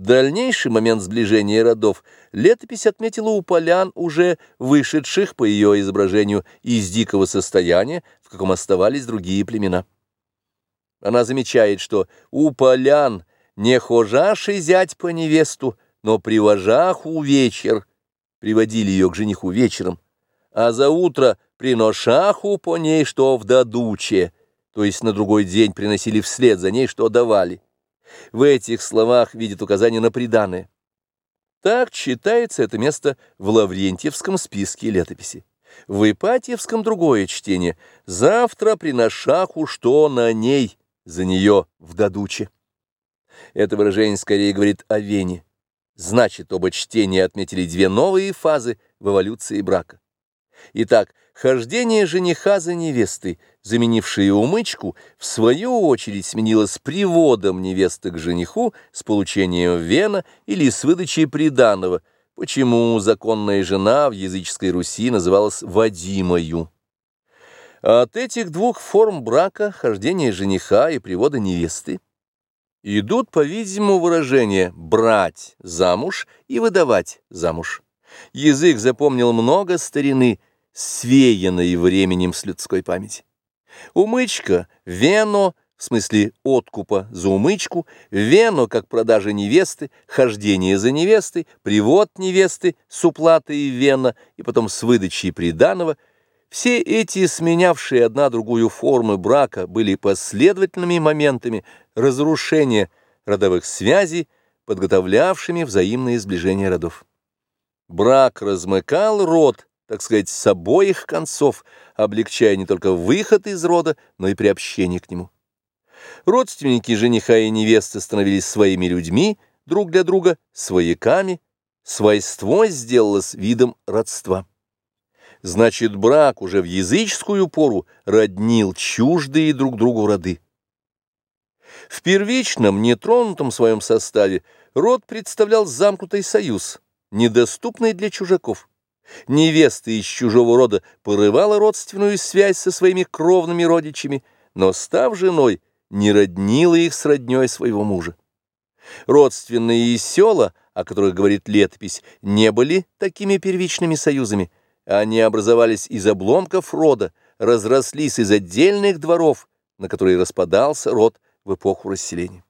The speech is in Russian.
Дальнейший момент сближения родов летопись отметила у полян, уже вышедших по ее изображению из дикого состояния, в каком оставались другие племена. Она замечает, что у полян не хожаши зять по невесту, но привожаху вечер, приводили ее к жениху вечером, а за утро приношаху по ней, что в дадуче, то есть на другой день приносили вслед за ней, что давали. В этих словах видит указание на приданое. Так читается это место в Лаврентьевском списке летописи. В Ипатьевском другое чтение. «Завтра приношаху, что на ней, за нее в дадуче». Это выражение скорее говорит о Вене. Значит, оба чтения отметили две новые фазы в эволюции брака. Итак, хождение жениха за невестой, заменившее умычку, в свою очередь сменилось приводом невесты к жениху с получением вена или с выдачей приданого, почему законная жена в языческой Руси называлась Вадимою. От этих двух форм брака, хождения жениха и привода невесты, идут, по-видимому, выражения «брать замуж» и «выдавать замуж». Язык запомнил много старины – свеянной временем с людской памяти. Умычка, вено, в смысле откупа за умычку, вено, как продажа невесты, хождение за невестой, привод невесты с уплатой вена и потом с выдачей приданого, все эти сменявшие одна другую формы брака были последовательными моментами разрушения родовых связей, подготовлявшими взаимное сближение родов. Брак размыкал род, так сказать, с обоих концов, облегчая не только выход из рода, но и приобщение к нему. Родственники жениха и невесты становились своими людьми, друг для друга, свояками, свойство сделалось видом родства. Значит, брак уже в языческую пору роднил чуждые друг другу роды. В первичном, нетронутом своем составе род представлял замкнутый союз, недоступный для чужаков. Невеста из чужого рода порывала родственную связь со своими кровными родичами, но, став женой, не роднила их с родней своего мужа. Родственные села, о которых говорит летопись, не были такими первичными союзами. Они образовались из обломков рода, разрослись из отдельных дворов, на которые распадался род в эпоху расселения.